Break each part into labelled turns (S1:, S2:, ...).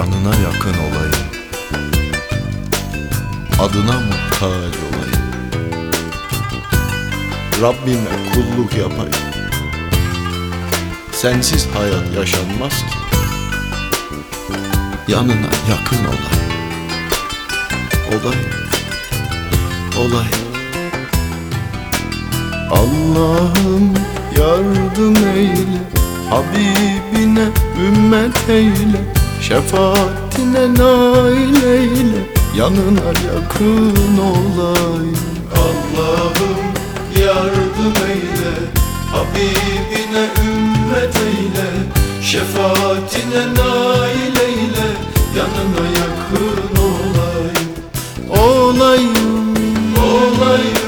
S1: yanına yakın olayım. Adına muhtaç olayım. Rabbime kulluk yapayım. Sensiz hayat yaşanmaz ki. Yanına yakın olayım. Olayım. Olayım. Allah'ım yardım eyle Habibine ümmet eyle Şefaatine nail eyle Yanına yakın olayım Allah'ım yardım eyle Habibine ümmet eyle. Şefaatine nail eyle Yanına yakın olayım Olayım Olayım. Olayım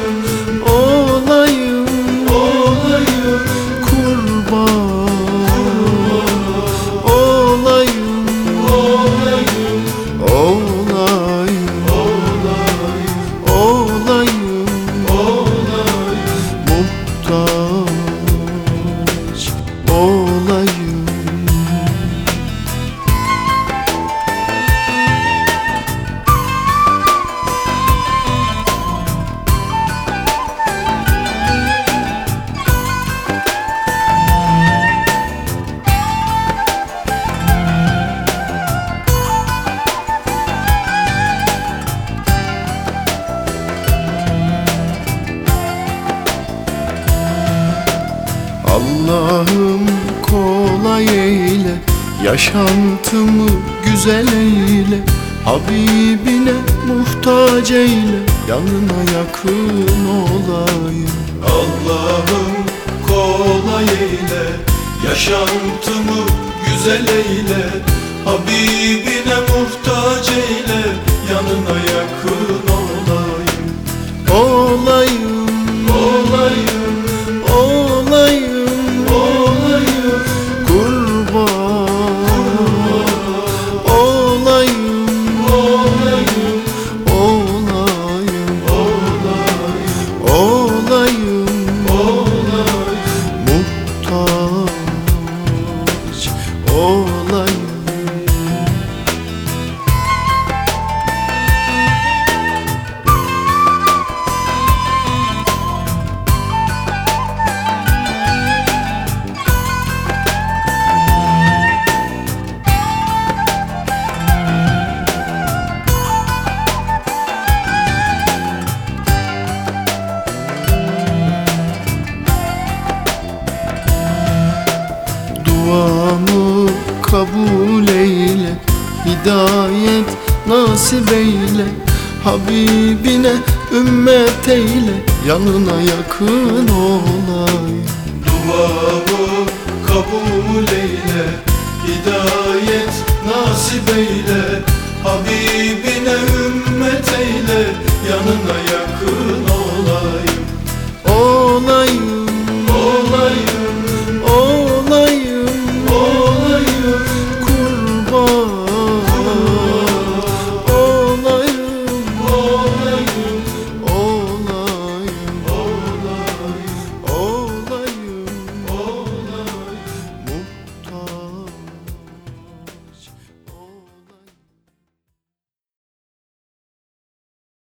S1: Allah'ım kolay eyle Yaşantımı güzel eyle. Habibine muhtaç eyle Yanına yakın olayım.
S2: Allah'ım kolay eyle Yaşantımı güzel eyle. Habibine
S1: kabul eyle Hidayet nasip eyle. Habibine ümmet eyle Yanına yakın olayım
S2: Duamı kabul eyle Hidayet nasip eyle. Habibine ümmet eyle Yanına yakın